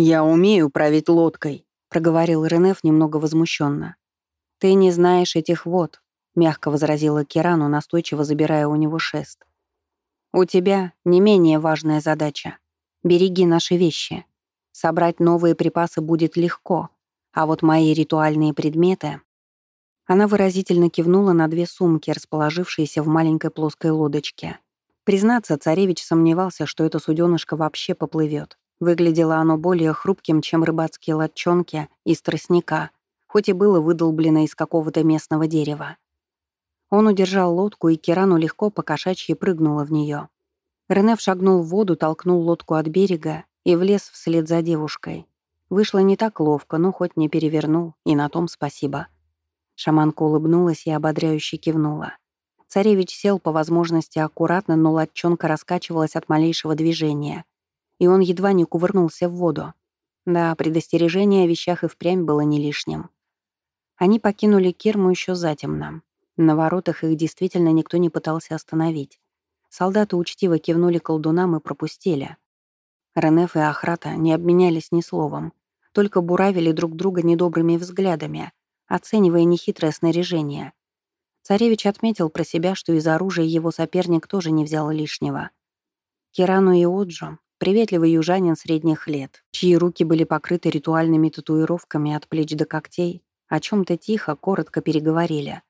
«Я умею править лодкой», — проговорил Ренеф немного возмущенно. «Ты не знаешь этих вод», — мягко возразила Кирану, настойчиво забирая у него шест. «У тебя не менее важная задача. Береги наши вещи. Собрать новые припасы будет легко, а вот мои ритуальные предметы...» Она выразительно кивнула на две сумки, расположившиеся в маленькой плоской лодочке. Признаться, царевич сомневался, что это суденышко вообще поплывет. Выглядело оно более хрупким, чем рыбацкие лодчонки из тростника, хоть и было выдолблено из какого-то местного дерева. Он удержал лодку, и Кирану легко по кошачьи прыгнула в нее. Ренеф шагнул в воду, толкнул лодку от берега и влез вслед за девушкой. Вышло не так ловко, но хоть не перевернул, и на том спасибо. Шаманка улыбнулась и ободряюще кивнула. Царевич сел по возможности аккуратно, но лодчонка раскачивалась от малейшего движения — и он едва не кувырнулся в воду. Да, предостережение о вещах и впрямь было не лишним. Они покинули Керму еще затемно. На воротах их действительно никто не пытался остановить. Солдаты учтиво кивнули колдунам и пропустили. Ренеф и Ахрата не обменялись ни словом, только буравили друг друга недобрыми взглядами, оценивая нехитрое снаряжение. Царевич отметил про себя, что из оружия его соперник тоже не взял лишнего. Кирану и Оджу Приветливый южанин средних лет, чьи руки были покрыты ритуальными татуировками от плеч до когтей, о чем-то тихо, коротко переговорили.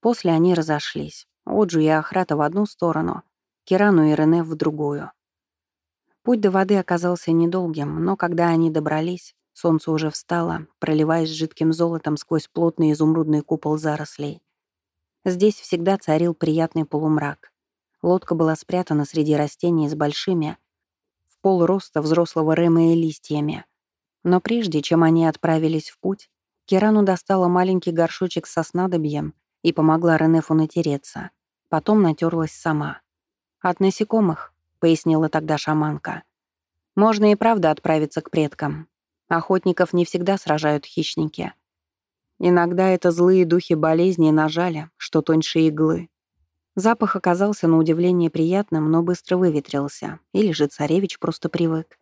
После они разошлись. Оджу и Ахрата в одну сторону, Кирану и Рене в другую. Путь до воды оказался недолгим, но когда они добрались, солнце уже встало, проливаясь жидким золотом сквозь плотный изумрудный купол зарослей. Здесь всегда царил приятный полумрак. Лодка была спрятана среди растений с большими, полроста взрослого Рэма и листьями. Но прежде чем они отправились в путь, Кирану достала маленький горшочек со снадобьем и помогла Ренефу натереться. Потом натерлась сама. «От насекомых», — пояснила тогда шаманка. «Можно и правда отправиться к предкам. Охотников не всегда сражают хищники. Иногда это злые духи болезни нажали, что тоньше иглы. Запах оказался на удивление приятным, но быстро выветрился. Или же царевич просто привык.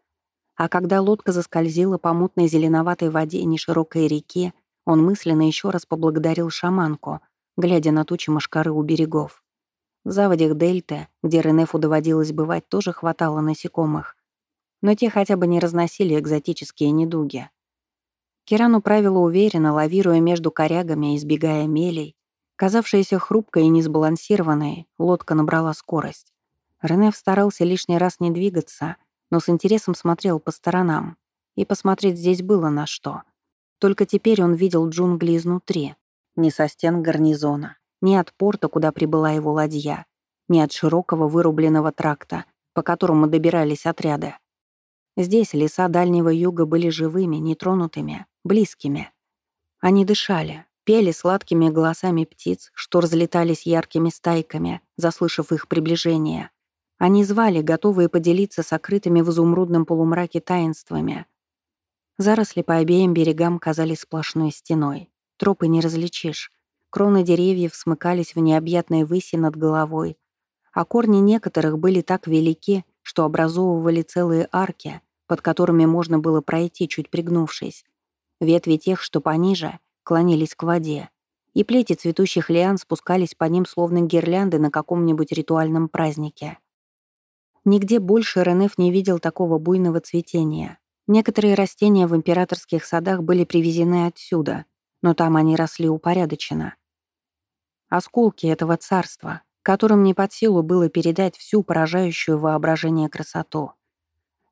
А когда лодка заскользила по мутной зеленоватой воде неширокой реки, он мысленно еще раз поблагодарил шаманку, глядя на тучи мошкары у берегов. В заводях Дельты, где Ренефу доводилось бывать, тоже хватало насекомых. Но те хотя бы не разносили экзотические недуги. Киран управила уверенно, лавируя между корягами, избегая мелей, Казавшаяся хрупкой и несбалансированной, лодка набрала скорость. Ренеф старался лишний раз не двигаться, но с интересом смотрел по сторонам. И посмотреть здесь было на что. Только теперь он видел джунгли изнутри. Не со стен гарнизона, не от порта, куда прибыла его ладья, не от широкого вырубленного тракта, по которому добирались отряды. Здесь леса Дальнего Юга были живыми, нетронутыми, близкими. Они дышали, пели сладкими голосами птиц, что разлетались яркими стайками, заслышав их приближение. Они звали, готовые поделиться сокрытыми в изумрудном полумраке таинствами. Заросли по обеим берегам казались сплошной стеной. Тропы не различишь. Кроны деревьев смыкались в необъятной выси над головой, а корни некоторых были так велики, что образовывали целые арки, под которыми можно было пройти, чуть пригнувшись. Ветви тех, что пониже, клонились к воде, и плети цветущих лиан спускались по ним словно гирлянды на каком-нибудь ритуальном празднике. Нигде больше Ренеф не видел такого буйного цветения. Некоторые растения в императорских садах были привезены отсюда, но там они росли упорядоченно. Осколки этого царства, которым не под силу было передать всю поражающую воображение красоту.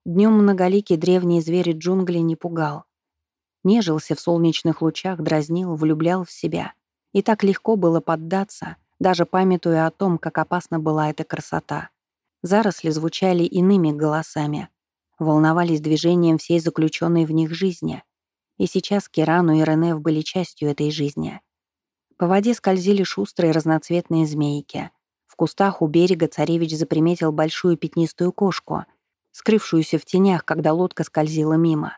Днем многоликий древний зверь джунглей не пугал, Нежился в солнечных лучах, дразнил, влюблял в себя. И так легко было поддаться, даже памятуя о том, как опасна была эта красота. Заросли звучали иными голосами, волновались движением всей заключенной в них жизни. И сейчас Кирану и Ренев были частью этой жизни. По воде скользили шустрые разноцветные змейки. В кустах у берега царевич заприметил большую пятнистую кошку, скрывшуюся в тенях, когда лодка скользила мимо.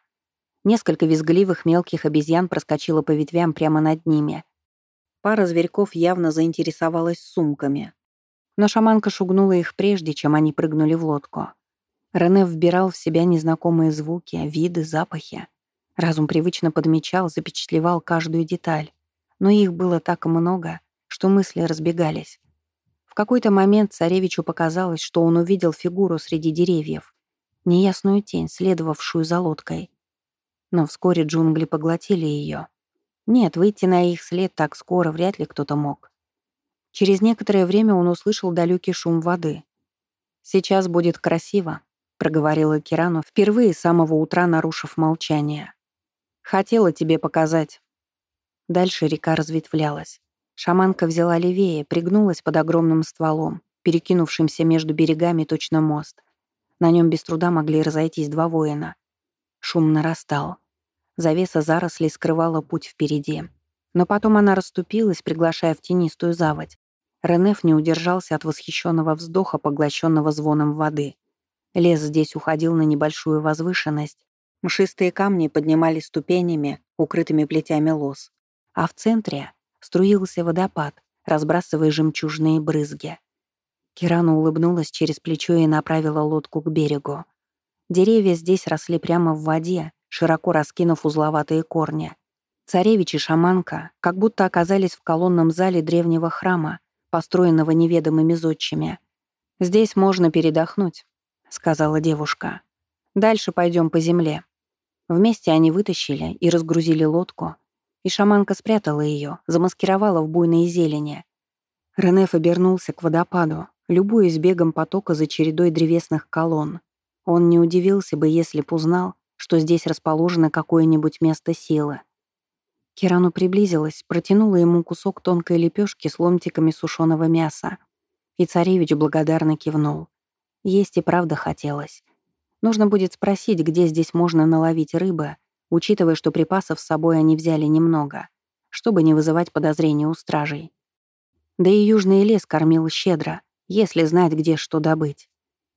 Несколько визгливых мелких обезьян проскочило по ветвям прямо над ними. Пара зверьков явно заинтересовалась сумками. Но шаманка шугнула их прежде, чем они прыгнули в лодку. Рене вбирал в себя незнакомые звуки, виды, запахи. Разум привычно подмечал, запечатлевал каждую деталь. Но их было так много, что мысли разбегались. В какой-то момент царевичу показалось, что он увидел фигуру среди деревьев, неясную тень, следовавшую за лодкой. Но вскоре джунгли поглотили ее. Нет, выйти на их след так скоро вряд ли кто-то мог. Через некоторое время он услышал далекий шум воды. «Сейчас будет красиво», — проговорила Кирану, впервые с самого утра нарушив молчание. Хотела тебе показать». Дальше река разветвлялась. Шаманка взяла левее, пригнулась под огромным стволом, перекинувшимся между берегами точно мост. На нем без труда могли разойтись два воина. Шум нарастал. Завеса зарослей скрывала путь впереди. Но потом она расступилась, приглашая в тенистую заводь. Ренеф не удержался от восхищенного вздоха, поглощенного звоном воды. Лес здесь уходил на небольшую возвышенность, Мшистые камни поднимались ступенями, укрытыми плетями лоз. А в центре струился водопад, разбрасывая жемчужные брызги. Кирану улыбнулась через плечо и направила лодку к берегу. Деревья здесь росли прямо в воде, широко раскинув узловатые корни. Царевич и шаманка как будто оказались в колонном зале древнего храма, построенного неведомыми зодчими. «Здесь можно передохнуть», — сказала девушка. «Дальше пойдем по земле». Вместе они вытащили и разгрузили лодку, и шаманка спрятала ее, замаскировала в буйной зелени. Ренеф обернулся к водопаду, любуясь бегом потока за чередой древесных колонн. Он не удивился бы, если б узнал, что здесь расположено какое-нибудь место силы. Кирану приблизилась, протянула ему кусок тонкой лепешки с ломтиками сушеного мяса. И царевич благодарно кивнул. Есть и правда хотелось. Нужно будет спросить, где здесь можно наловить рыбы, учитывая, что припасов с собой они взяли немного, чтобы не вызывать подозрений у стражей. Да и южный лес кормил щедро, если знать, где что добыть.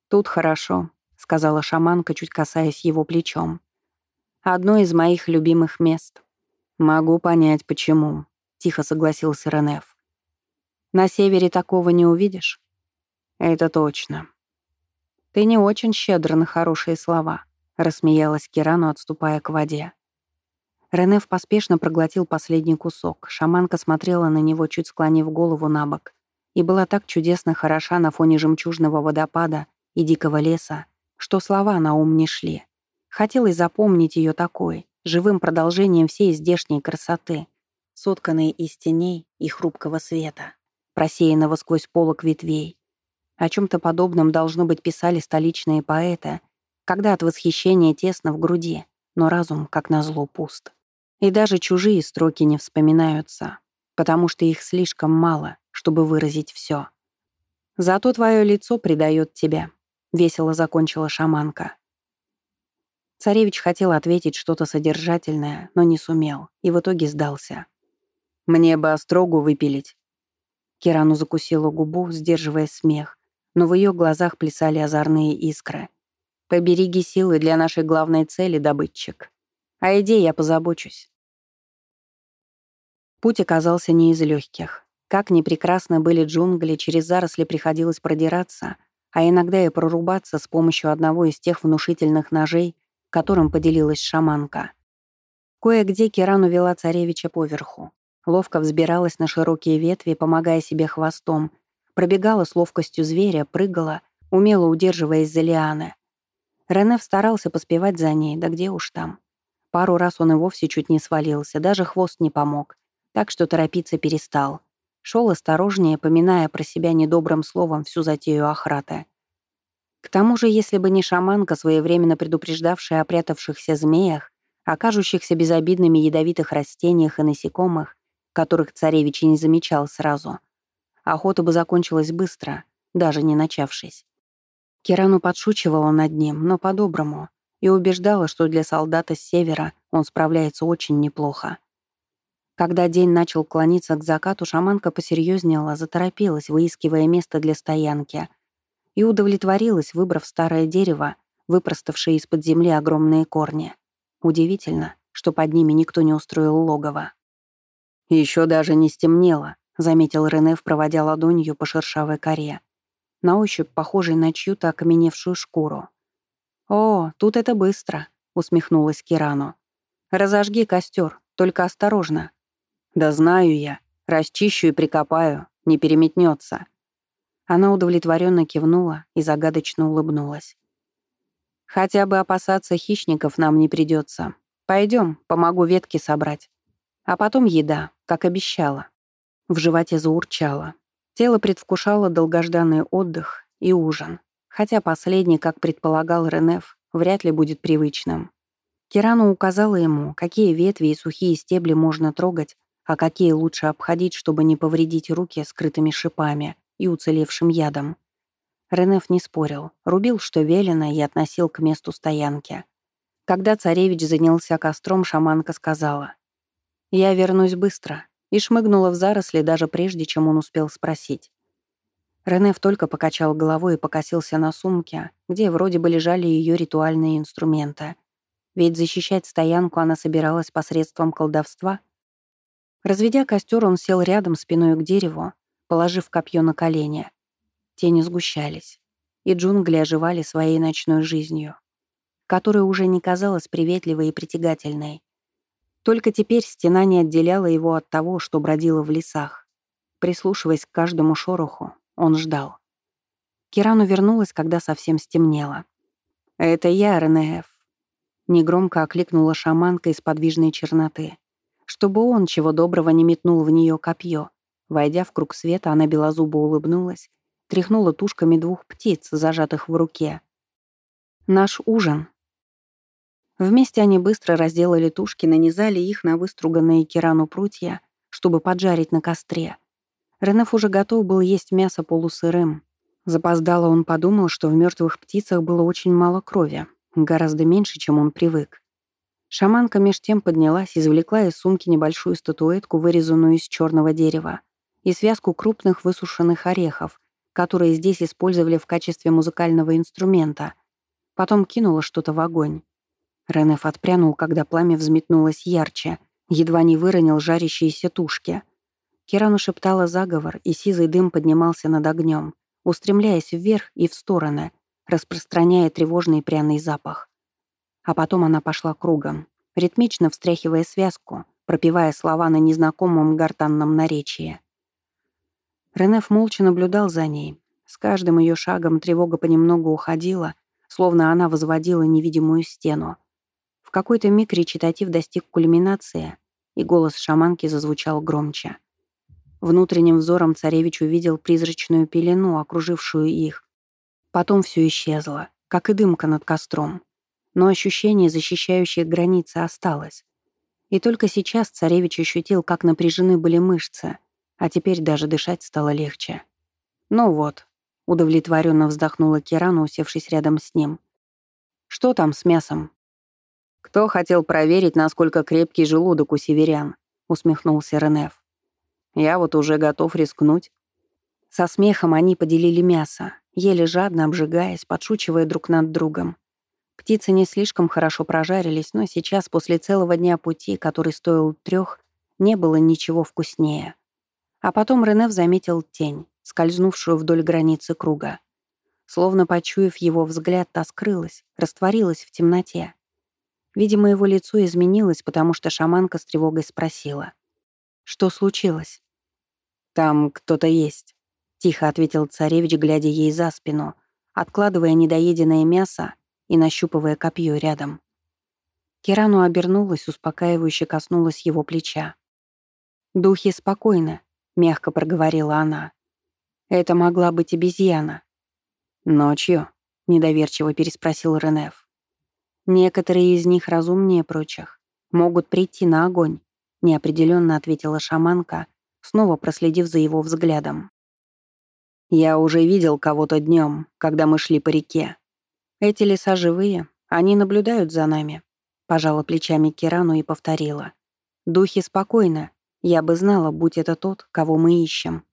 «Тут хорошо», — сказала шаманка, чуть касаясь его плечом. «Одно из моих любимых мест». «Могу понять, почему», — тихо согласился Ренеф. «На севере такого не увидишь?» «Это точно», «Ты не очень щедр на хорошие слова», — рассмеялась Кирану, отступая к воде. Ренеф поспешно проглотил последний кусок. Шаманка смотрела на него, чуть склонив голову на бок, и была так чудесно хороша на фоне жемчужного водопада и дикого леса, что слова на ум не шли. Хотелось запомнить ее такой, живым продолжением всей здешней красоты, сотканной из теней и хрупкого света, просеянного сквозь полок ветвей, о чем-то подобном, должно быть, писали столичные поэты, когда от восхищения тесно в груди, но разум, как назло, пуст. И даже чужие строки не вспоминаются, потому что их слишком мало, чтобы выразить все. «Зато твое лицо предает тебя», — весело закончила шаманка. Царевич хотел ответить что-то содержательное, но не сумел, и в итоге сдался. «Мне бы острогу выпилить». Кирану закусила губу, сдерживая смех, но в ее глазах плясали озорные искры. «Побереги силы для нашей главной цели, добытчик. А идее я позабочусь». Путь оказался не из легких. Как ни прекрасно были джунгли, через заросли приходилось продираться, а иногда и прорубаться с помощью одного из тех внушительных ножей, которым поделилась шаманка. Кое-где Кирану вела царевича поверху. Ловко взбиралась на широкие ветви, помогая себе хвостом, Пробегала с ловкостью зверя, прыгала, умело удерживаясь за лианы. Ренеф старался поспевать за ней, да где уж там. Пару раз он и вовсе чуть не свалился, даже хвост не помог, так что торопиться перестал. Шел осторожнее, поминая про себя недобрым словом всю затею охраты. К тому же, если бы не шаманка, своевременно предупреждавшая о прятавшихся змеях, окажущихся безобидными ядовитых растениях и насекомых, которых царевич и не замечал сразу, охота бы закончилась быстро, даже не начавшись. Кирану подшучивала над ним, но по-доброму, и убеждала, что для солдата с севера он справляется очень неплохо. Когда день начал клониться к закату, шаманка посерьезнела, заторопилась, выискивая место для стоянки, и удовлетворилась, выбрав старое дерево, выпроставшее из-под земли огромные корни. Удивительно, что под ними никто не устроил логово. Еще даже не стемнело, заметил Ренеф, проводя ладонью по шершавой коре, на ощупь похожей на чью-то окаменевшую шкуру. «О, тут это быстро», — усмехнулась Кирану. «Разожги костер, только осторожно». «Да знаю я. Расчищу и прикопаю, не переметнется. Она удовлетворенно кивнула и загадочно улыбнулась. «Хотя бы опасаться хищников нам не придется. Пойдем, помогу ветки собрать. А потом еда, как обещала». В животе заурчало. Тело предвкушало долгожданный отдых и ужин. Хотя последний, как предполагал Ренеф, вряд ли будет привычным. Кирану указала ему, какие ветви и сухие стебли можно трогать, а какие лучше обходить, чтобы не повредить руки скрытыми шипами и уцелевшим ядом. Ренеф не спорил, рубил, что велено, и относил к месту стоянки. Когда царевич занялся костром, шаманка сказала, «Я вернусь быстро», и шмыгнула в заросли даже прежде, чем он успел спросить. Ренеф только покачал головой и покосился на сумке, где вроде бы лежали ее ритуальные инструменты. Ведь защищать стоянку она собиралась посредством колдовства. Разведя костер, он сел рядом спиной к дереву, положив копье на колени. Тени сгущались, и джунгли оживали своей ночной жизнью, которая уже не казалась приветливой и притягательной. Только теперь стена не отделяла его от того, что бродило в лесах. Прислушиваясь к каждому шороху, он ждал. Кирану вернулась, когда совсем стемнело. «Это я, РНФ», — негромко окликнула шаманка из подвижной черноты. Чтобы он, чего доброго, не метнул в нее копье. Войдя в круг света, она белозубо улыбнулась, тряхнула тушками двух птиц, зажатых в руке. «Наш ужин», Вместе они быстро разделали тушки, нанизали их на выструганные керану прутья, чтобы поджарить на костре. Ренеф уже готов был есть мясо полусырым. Запоздало он подумал, что в мертвых птицах было очень мало крови, гораздо меньше, чем он привык. Шаманка меж тем поднялась, извлекла из сумки небольшую статуэтку, вырезанную из черного дерева, и связку крупных высушенных орехов, которые здесь использовали в качестве музыкального инструмента. Потом кинула что-то в огонь. Ренеф отпрянул, когда пламя взметнулось ярче, едва не выронил жарящиеся тушки. Кирану шептала заговор, и сизый дым поднимался над огнем, устремляясь вверх и в стороны, распространяя тревожный пряный запах. А потом она пошла кругом, ритмично встряхивая связку, пропевая слова на незнакомом гортанном наречии. Ренеф молча наблюдал за ней. С каждым ее шагом тревога понемногу уходила, словно она возводила невидимую стену. В какой-то миг речитатив достиг кульминации, и голос шаманки зазвучал громче. Внутренним взором царевич увидел призрачную пелену, окружившую их. Потом все исчезло, как и дымка над костром. Но ощущение, защищающее границы, осталось. И только сейчас царевич ощутил, как напряжены были мышцы, а теперь даже дышать стало легче. «Ну вот», — удовлетворенно вздохнула Кирана, усевшись рядом с ним. «Что там с мясом?» «Кто хотел проверить, насколько крепкий желудок у северян?» — усмехнулся Ренеф. «Я вот уже готов рискнуть». Со смехом они поделили мясо, ели жадно, обжигаясь, подшучивая друг над другом. Птицы не слишком хорошо прожарились, но сейчас, после целого дня пути, который стоил трех, не было ничего вкуснее. А потом Ренеф заметил тень, скользнувшую вдоль границы круга. Словно почуяв его взгляд, та скрылась, растворилась в темноте. Видимо, его лицо изменилось, потому что шаманка с тревогой спросила. «Что случилось?» «Там кто-то есть», — тихо ответил царевич, глядя ей за спину, откладывая недоеденное мясо и нащупывая копье рядом. Кирану обернулась, успокаивающе коснулась его плеча. «Духи спокойны», — мягко проговорила она. «Это могла быть обезьяна». «Ночью?» — недоверчиво переспросил Ренеф. Некоторые из них разумнее прочих. Могут прийти на огонь, неопределенно ответила шаманка, снова проследив за его взглядом. Я уже видел кого-то днем, когда мы шли по реке. Эти леса живые, они наблюдают за нами. Пожала плечами Кирану и повторила. Духи спокойно. Я бы знала, будь это тот, кого мы ищем.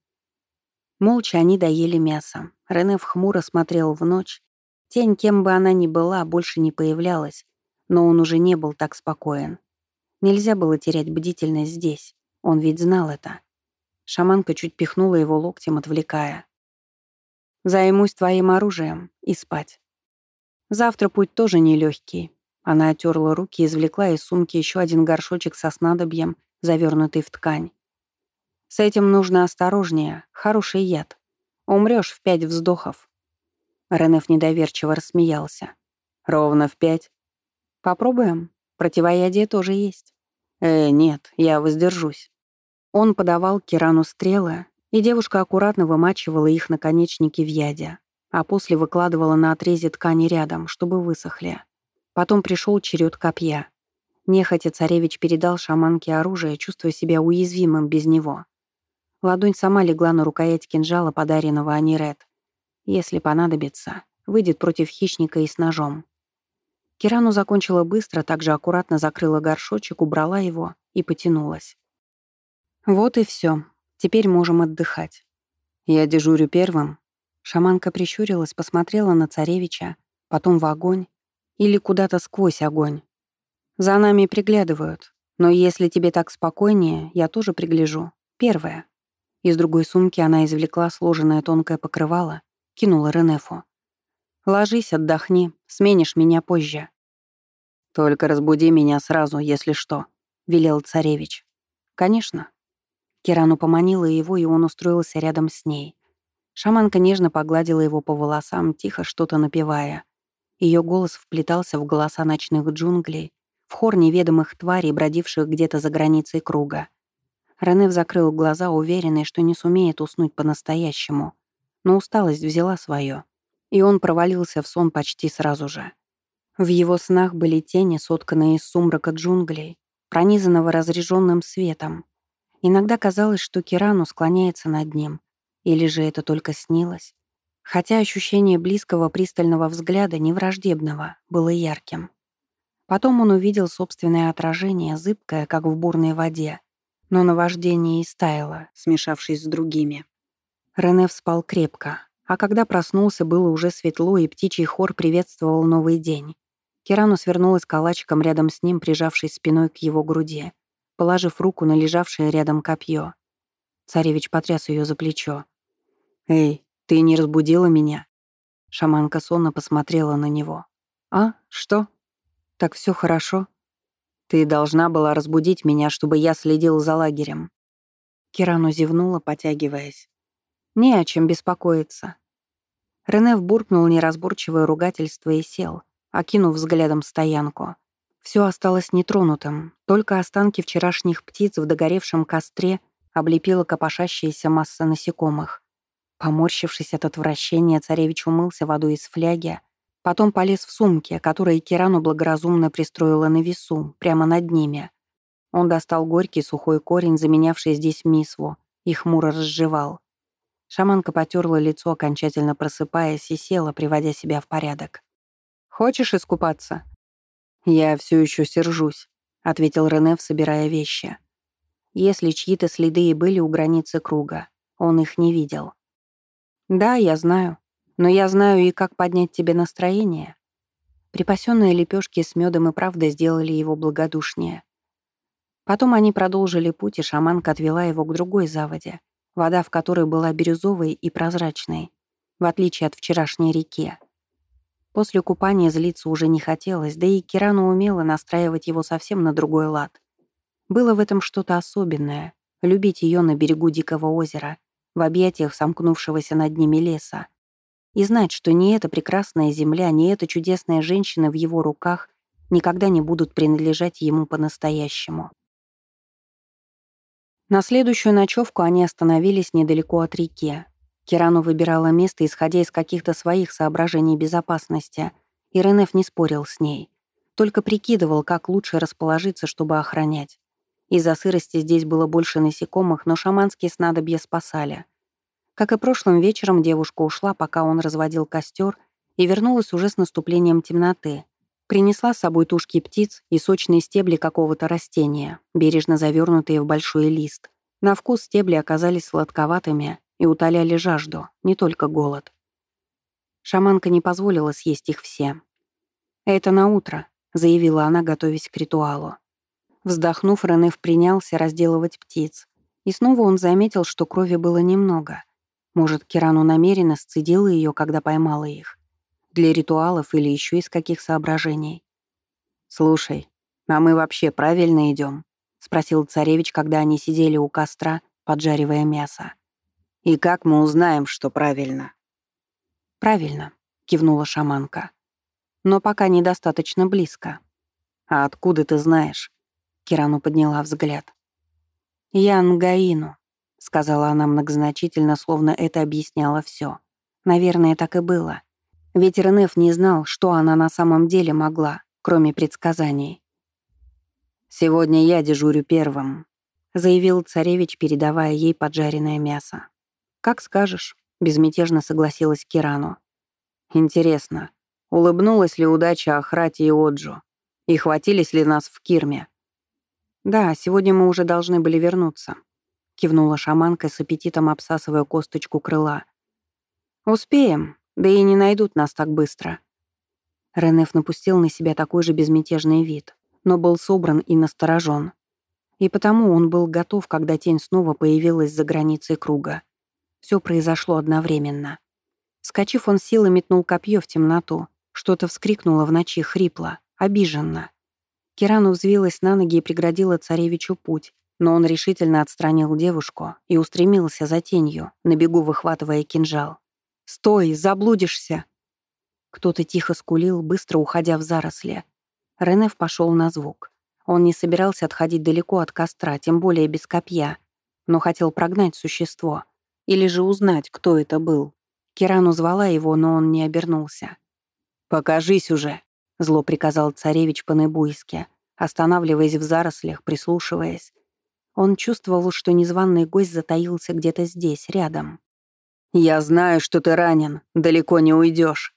Молча они доели мясо. Рене хмуро смотрел в ночь, Тень, кем бы она ни была, больше не появлялась, но он уже не был так спокоен. Нельзя было терять бдительность здесь, он ведь знал это. Шаманка чуть пихнула его локтем, отвлекая. «Займусь твоим оружием и спать». Завтра путь тоже нелегкий. Она отерла руки и извлекла из сумки еще один горшочек со снадобьем, завернутый в ткань. С этим нужно осторожнее, хороший яд. Умрешь в пять вздохов. Ренеф недоверчиво рассмеялся. Ровно в пять. Попробуем. Противоядие тоже есть. Э, нет, я воздержусь. Он подавал Кирану стрелы, и девушка аккуратно вымачивала их наконечники в яде, а после выкладывала на отрезе ткани рядом, чтобы высохли. Потом пришел черед копья. Нехотя царевич передал шаманке оружие, чувствуя себя уязвимым без него. Ладонь сама легла на рукоять кинжала, подаренного Анирет. Если понадобится, выйдет против хищника и с ножом. Кирану закончила быстро, также аккуратно закрыла горшочек, убрала его и потянулась. Вот и все. Теперь можем отдыхать. Я дежурю первым. Шаманка прищурилась, посмотрела на царевича, потом в огонь или куда-то сквозь огонь. За нами приглядывают, но если тебе так спокойнее, я тоже пригляжу. Первое. Из другой сумки она извлекла сложенное тонкое покрывало, кинула Ренефу. «Ложись, отдохни, сменишь меня позже». «Только разбуди меня сразу, если что», — велел царевич. «Конечно». Кирану поманила его, и он устроился рядом с ней. Шаманка нежно погладила его по волосам, тихо что-то напевая. Ее голос вплетался в голоса ночных джунглей, в хор неведомых тварей, бродивших где-то за границей круга. Ренев закрыл глаза, уверенный, что не сумеет уснуть по-настоящему. Но усталость взяла свое, и он провалился в сон почти сразу же. В его снах были тени, сотканные из сумрака джунглей, пронизанного разреженным светом, Иногда казалось, что Кирану склоняется над ним, или же это только снилось. Хотя ощущение близкого пристального взгляда, невраждебного, было ярким. Потом он увидел собственное отражение, зыбкое, как в бурной воде, но наваждение истаяло, смешавшись с другими. Рене спал крепко, а когда проснулся, было уже светло, и птичий хор приветствовал новый день. Кирану свернулась калачиком рядом с ним, прижавшись спиной к его груди положив руку на лежавшее рядом копье. Царевич потряс ее за плечо. «Эй, ты не разбудила меня?» Шаманка сонно посмотрела на него. «А, что? Так все хорошо?» «Ты должна была разбудить меня, чтобы я следил за лагерем». Кирану зевнула, потягиваясь. «Не о чем беспокоиться». Рене буркнул неразборчивое ругательство и сел, окинув взглядом стоянку. Все осталось нетронутым, только останки вчерашних птиц в догоревшем костре облепила копошащаяся масса насекомых. Поморщившись от отвращения, царевич умылся водой из фляги, потом полез в сумки, которые Кирану благоразумно пристроила на весу, прямо над ними. Он достал горький сухой корень, заменявший здесь мисву, и хмуро разжевал. Шаманка потерла лицо, окончательно просыпаясь, и села, приводя себя в порядок. «Хочешь искупаться?» «Я все еще сержусь», — ответил Ренев, собирая вещи. Если чьи-то следы и были у границы круга, он их не видел. «Да, я знаю. Но я знаю и как поднять тебе настроение». Припасенные лепешки с медом и правда сделали его благодушнее. Потом они продолжили путь, и шаманка отвела его к другой заводе, вода в которой была бирюзовой и прозрачной, в отличие от вчерашней реки. После купания злиться уже не хотелось, да и Кирану умела настраивать его совсем на другой лад. Было в этом что-то особенное — любить ее на берегу Дикого озера, в объятиях сомкнувшегося над ними леса. И знать, что ни эта прекрасная земля, ни эта чудесная женщина в его руках никогда не будут принадлежать ему по-настоящему. На следующую ночевку они остановились недалеко от реки, Кирану выбирала место, исходя из каких-то своих соображений безопасности, и Ренеф не спорил с ней. Только прикидывал, как лучше расположиться, чтобы охранять. Из-за сырости здесь было больше насекомых, но шаманские снадобья спасали. Как и прошлым вечером, девушка ушла, пока он разводил костер, и вернулась уже с наступлением темноты. Принесла с собой тушки птиц и сочные стебли какого-то растения, бережно завернутые в большой лист. На вкус стебли оказались сладковатыми, и утоляли жажду, не только голод. Шаманка не позволила съесть их все. «Это на утро», — заявила она, готовясь к ритуалу. Вздохнув, Ренеф принялся разделывать птиц. И снова он заметил, что крови было немного. Может, Кирану намеренно сцедила ее, когда поймала их. Для ритуалов или еще из каких соображений? «Слушай, а мы вообще правильно идем? спросил царевич, когда они сидели у костра, поджаривая мясо. «И как мы узнаем, что правильно?» «Правильно», — кивнула шаманка. «Но пока недостаточно близко». «А откуда ты знаешь?» Кирану подняла взгляд. «Ян Гаину», — сказала она многозначительно, словно это объясняло все. Наверное, так и было. Ведь Ренеф не знал, что она на самом деле могла, кроме предсказаний. «Сегодня я дежурю первым», — заявил царевич, передавая ей поджаренное мясо. «Как скажешь», — безмятежно согласилась Кирану. «Интересно, улыбнулась ли удача Ахрате и Оджу? И хватились ли нас в Кирме?» «Да, сегодня мы уже должны были вернуться», — кивнула шаманка с аппетитом обсасывая косточку крыла. «Успеем, да и не найдут нас так быстро». Ренеф напустил на себя такой же безмятежный вид, но был собран и насторожен. И потому он был готов, когда тень снова появилась за границей круга. Все произошло одновременно. Скочив, он силой метнул копье в темноту. Что-то вскрикнуло в ночи хрипло, обиженно. Кирану взвилась на ноги и преградила царевичу путь, но он решительно отстранил девушку и устремился за тенью, на бегу выхватывая кинжал. «Стой, заблудишься!» Кто-то тихо скулил, быстро уходя в заросли. Ренеф пошел на звук. Он не собирался отходить далеко от костра, тем более без копья, но хотел прогнать существо. Или же узнать, кто это был. Кирану звала его, но он не обернулся. «Покажись уже!» — зло приказал царевич по-небуйски, останавливаясь в зарослях, прислушиваясь. Он чувствовал, что незваный гость затаился где-то здесь, рядом. «Я знаю, что ты ранен, далеко не уйдешь.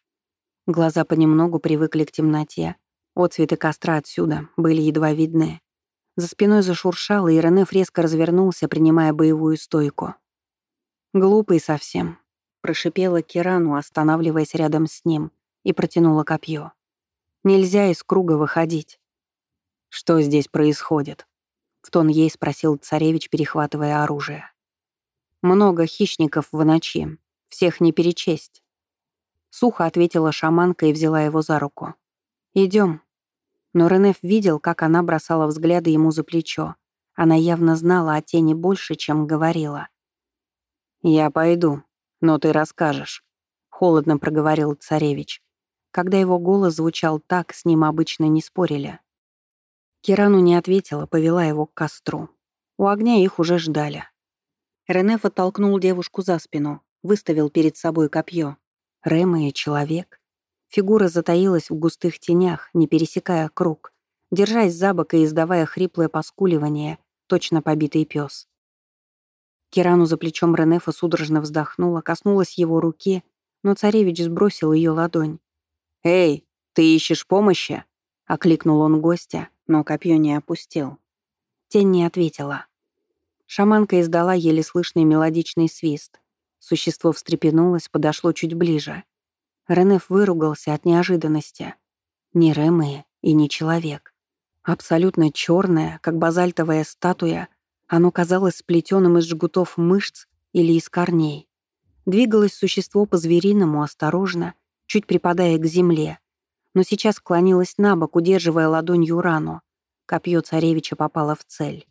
Глаза понемногу привыкли к темноте, Отцветы костра отсюда были едва видны. За спиной зашуршало, и Ренеф резко развернулся, принимая боевую стойку. «Глупый совсем», — прошипела Кирану, останавливаясь рядом с ним, и протянула копье. «Нельзя из круга выходить». «Что здесь происходит?» — в тон ей спросил царевич, перехватывая оружие. «Много хищников в ночи, всех не перечесть». Сухо ответила шаманка и взяла его за руку. Идем. Но Ренеф видел, как она бросала взгляды ему за плечо. Она явно знала о тени больше, чем говорила. «Я пойду, но ты расскажешь», — холодно проговорил царевич. Когда его голос звучал так, с ним обычно не спорили. Кирану не ответила, повела его к костру. У огня их уже ждали. Ренеф оттолкнул девушку за спину, выставил перед собой копье. Рэма и человек. Фигура затаилась в густых тенях, не пересекая круг, держась за бок и издавая хриплое поскуливание, точно побитый пес. Кирану за плечом Ренефа судорожно вздохнула, коснулась его руки, но царевич сбросил ее ладонь. «Эй, ты ищешь помощи?» — окликнул он гостя, но копье не опустил. Тень не ответила. Шаманка издала еле слышный мелодичный свист. Существо встрепенулось, подошло чуть ближе. Ренеф выругался от неожиданности. Не Ремы и не человек. Абсолютно черное, как базальтовая статуя, оно казалось сплетенным из жгутов мышц или из корней. Двигалось существо по-звериному, осторожно, чуть припадая к земле. Но сейчас склонилось на бок, удерживая ладонью рану. Копье царевича попало в цель.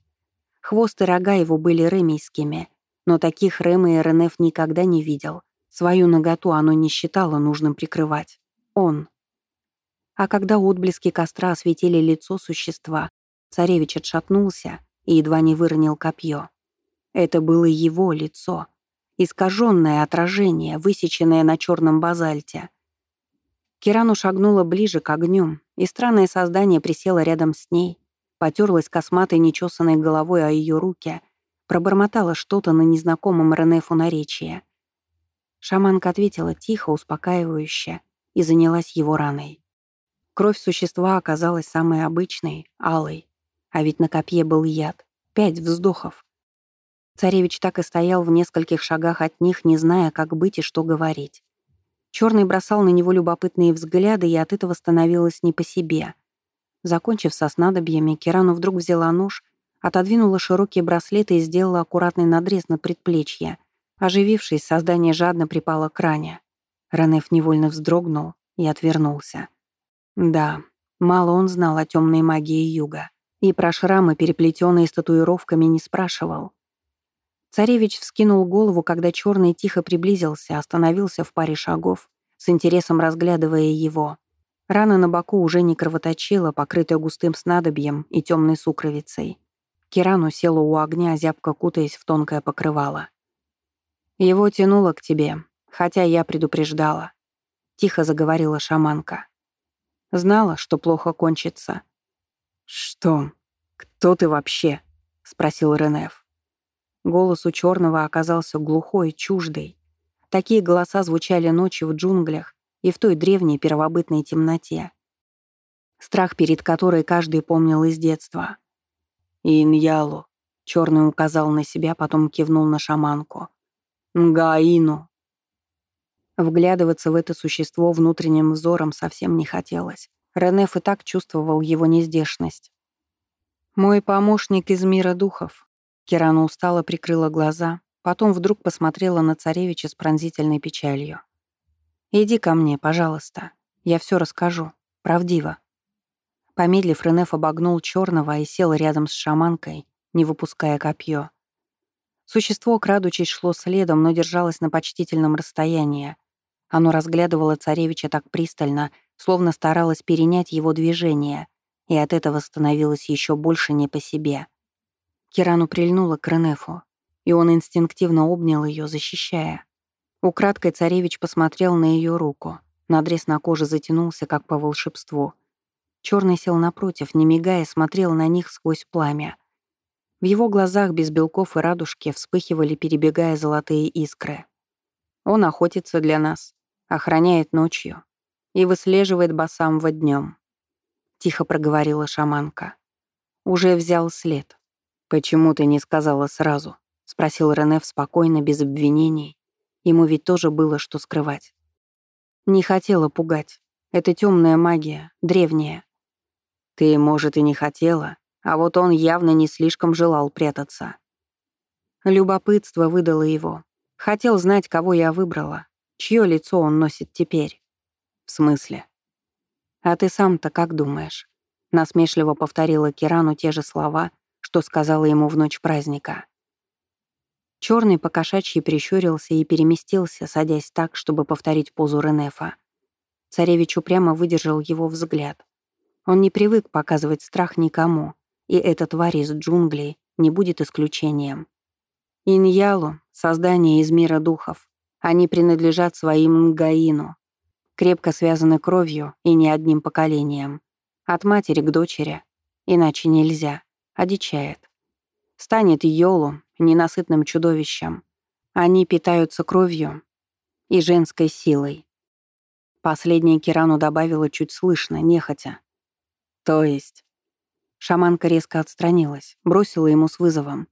Хвост и рога его были ремейскими, но таких Ремы и никогда не видел. Свою наготу оно не считало нужным прикрывать. Он. А когда отблески костра осветили лицо существа, царевич отшатнулся и едва не выронил копье. Это было его лицо. Искаженное отражение, высеченное на черном базальте. Кирану шагнула ближе к огню, и странное создание присело рядом с ней, потерлась косматой нечесанной головой о ее руки, пробормотала что-то на незнакомом Ренефу наречии. Шаманка ответила тихо, успокаивающе и занялась его раной. Кровь существа оказалась самой обычной, алой. А ведь на копье был яд. Пять вздохов. Царевич так и стоял в нескольких шагах от них, не зная, как быть и что говорить. Черный бросал на него любопытные взгляды, и от этого становилось не по себе. Закончив со снадобьями, Кирану вдруг взяла нож, отодвинула широкие браслеты и сделала аккуратный надрез на предплечье — Оживившись, создание жадно припало к ране. Ранеф невольно вздрогнул, и отвернулся. Да, мало он знал о темной магии юга. И про шрамы, переплетенные с татуировками, не спрашивал. Царевич вскинул голову, когда черный тихо приблизился, остановился в паре шагов, с интересом разглядывая его. Рана на боку уже не кровоточила, покрытая густым снадобьем и темной сукровицей. Кирану села у огня, зябко кутаясь в тонкое покрывало. «Его тянуло к тебе, хотя я предупреждала», — тихо заговорила шаманка. «Знала, что плохо кончится». «Что? Кто ты вообще?» — спросил Ренеф. Голос у черного оказался глухой, чуждый. Такие голоса звучали ночью в джунглях и в той древней первобытной темноте. Страх, перед которой каждый помнил из детства. «Иньялу», — черный указал на себя, потом кивнул на шаманку. «Нгаину». Вглядываться в это существо внутренним взором совсем не хотелось. Ренеф и так чувствовал его нездешность. «Мой помощник из мира духов», Кирана устало прикрыла глаза, потом вдруг посмотрела на царевича с пронзительной печалью. «Иди ко мне, пожалуйста. Я все расскажу. Правдиво». Помедлив, Ренеф обогнул черного и сел рядом с шаманкой, не выпуская копье. Существо, крадучись, шло следом, но держалось на почтительном расстоянии. Оно разглядывало царевича так пристально, словно старалось перенять его движение, и от этого становилось еще больше не по себе. Кирану прильнула к Ренефу, и он инстинктивно обнял ее, защищая. Украдкой царевич посмотрел на ее руку. Надрез на коже затянулся, как по волшебству. Черный сел напротив, не мигая, смотрел на них сквозь пламя. В его глазах без белков и радужки вспыхивали, перебегая золотые искры. Он охотится для нас, охраняет ночью и выслеживает басамва днем. Тихо проговорила шаманка. Уже взял след. «Почему ты не сказала сразу?» — спросил Ренеф спокойно, без обвинений. Ему ведь тоже было что скрывать. Не хотела пугать. Это темная магия, древняя. Ты, может, и не хотела, а вот он явно не слишком желал прятаться. Любопытство выдало его. Хотел знать, кого я выбрала, чье лицо он носит теперь. В смысле? А ты сам-то как думаешь? Насмешливо повторила Кирану те же слова, что сказала ему в ночь праздника. Черный покошачьи прищурился и переместился, садясь так, чтобы повторить позу Ренефа. Царевич упрямо выдержал его взгляд. Он не привык показывать страх никому, и эта тварь из джунглей не будет исключением. Иньялу — создание из мира духов. Они принадлежат своим Нгаину, крепко связаны кровью и не одним поколением. От матери к дочери. Иначе нельзя одичает. Станет Йолу ненасытным чудовищем. Они питаются кровью и женской силой. Последняя Кирану добавила чуть слышно, нехотя. То есть... Шаманка резко отстранилась, бросила ему с вызовом.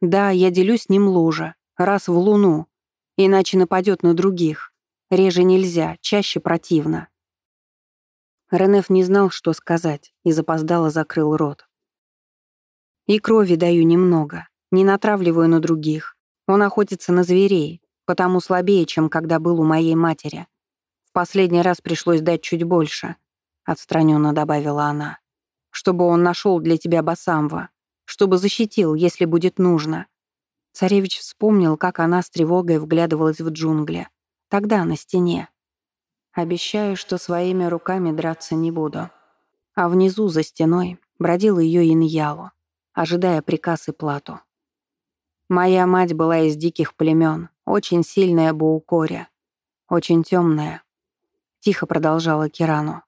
«Да, я делюсь с ним лужа, раз в луну, иначе нападет на других. Реже нельзя, чаще противно». Ренеф не знал, что сказать, и запоздало закрыл рот. И крови даю немного, не натравливаю на других. Он охотится на зверей, потому слабее, чем когда был у моей матери. В последний раз пришлось дать чуть больше, отстраненно добавила она. Чтобы он нашел для тебя Басамва, чтобы защитил, если будет нужно. Царевич вспомнил, как она с тревогой вглядывалась в джунгли. Тогда на стене. Обещаю, что своими руками драться не буду. А внизу, за стеной, бродил ее Иньяло ожидая приказ и плату. Моя мать была из диких племен, очень сильная Буукоря, очень темная. Тихо продолжала Кирану.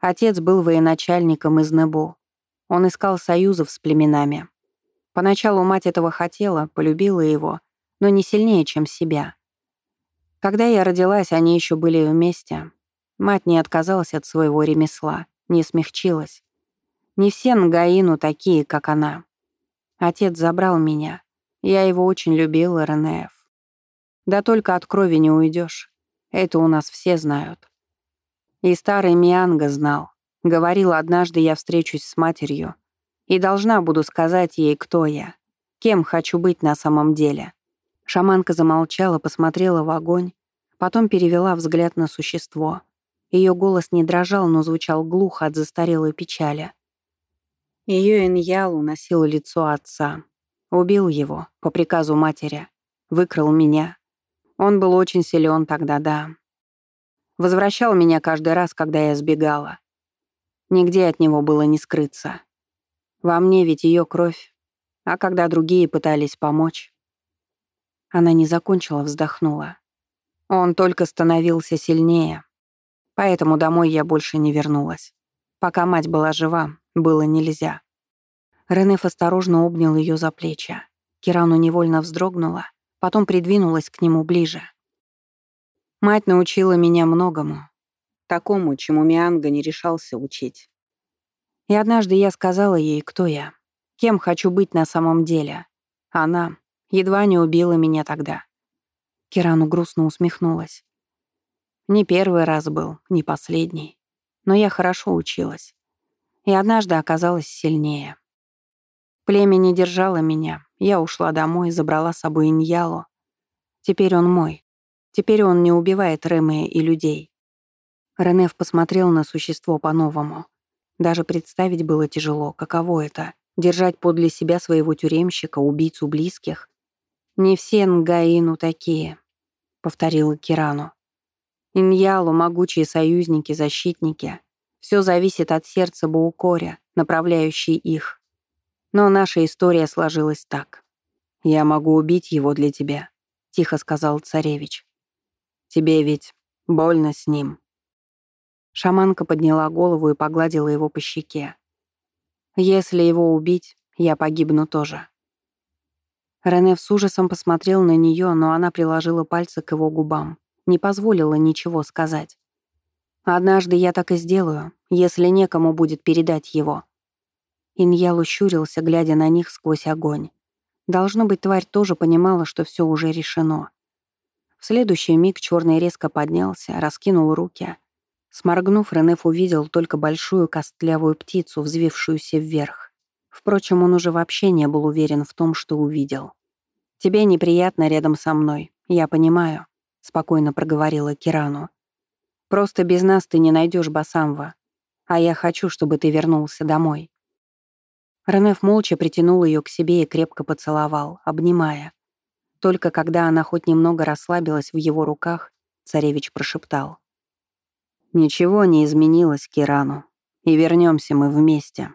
Отец был военачальником из Небу. Он искал союзов с племенами. Поначалу мать этого хотела, полюбила его, но не сильнее, чем себя. Когда я родилась, они еще были вместе. Мать не отказалась от своего ремесла, не смягчилась. Не все Нгаину такие, как она. Отец забрал меня. Я его очень любила, Ренеев. Да только от крови не уйдешь. Это у нас все знают. И старый Мианга знал. Говорил, однажды я встречусь с матерью и должна буду сказать ей, кто я, кем хочу быть на самом деле. Шаманка замолчала, посмотрела в огонь, потом перевела взгляд на существо. Ее голос не дрожал, но звучал глухо от застарелой печали. Ее Иньял уносил лицо отца. Убил его по приказу матери. Выкрал меня. Он был очень силен тогда, да. Возвращал меня каждый раз, когда я сбегала. Нигде от него было не скрыться. Во мне ведь ее кровь. А когда другие пытались помочь... Она не закончила, вздохнула. Он только становился сильнее. Поэтому домой я больше не вернулась. Пока мать была жива, было нельзя. Ренеф осторожно обнял ее за плечи. Кирану невольно вздрогнула, потом придвинулась к нему ближе. Мать научила меня многому. Такому, чему Мианга не решался учить. И однажды я сказала ей, кто я, кем хочу быть на самом деле. Она едва не убила меня тогда. Кирану грустно усмехнулась. Не первый раз был, не последний. Но я хорошо училась. И однажды оказалась сильнее. Племя не держало меня. Я ушла домой, забрала с собой Иньялу. Теперь он мой. Теперь он не убивает Рэмэ и людей. Ренеф посмотрел на существо по-новому. Даже представить было тяжело, каково это — держать подле себя своего тюремщика, убийцу близких. «Не все Нгаину такие», — повторила Кирану. «Иньялу — могучие союзники, защитники. Все зависит от сердца Баукоря, направляющей их. Но наша история сложилась так. «Я могу убить его для тебя», — тихо сказал царевич. «Тебе ведь больно с ним». Шаманка подняла голову и погладила его по щеке. «Если его убить, я погибну тоже». Рене с ужасом посмотрел на нее, но она приложила пальцы к его губам, не позволила ничего сказать. «Однажды я так и сделаю, если некому будет передать его», Иньял ущурился, глядя на них сквозь огонь. Должно быть, тварь тоже понимала, что все уже решено. В следующий миг черный резко поднялся, раскинул руки. Сморгнув, Ренеф увидел только большую костлявую птицу, взвившуюся вверх. Впрочем, он уже вообще не был уверен в том, что увидел. «Тебе неприятно рядом со мной, я понимаю», — спокойно проговорила Кирану. «Просто без нас ты не найдешь Басамва, а я хочу, чтобы ты вернулся домой». Ренеф молча притянул ее к себе и крепко поцеловал, обнимая. Только когда она хоть немного расслабилась в его руках, царевич прошептал. «Ничего не изменилось, Кирану, и вернемся мы вместе».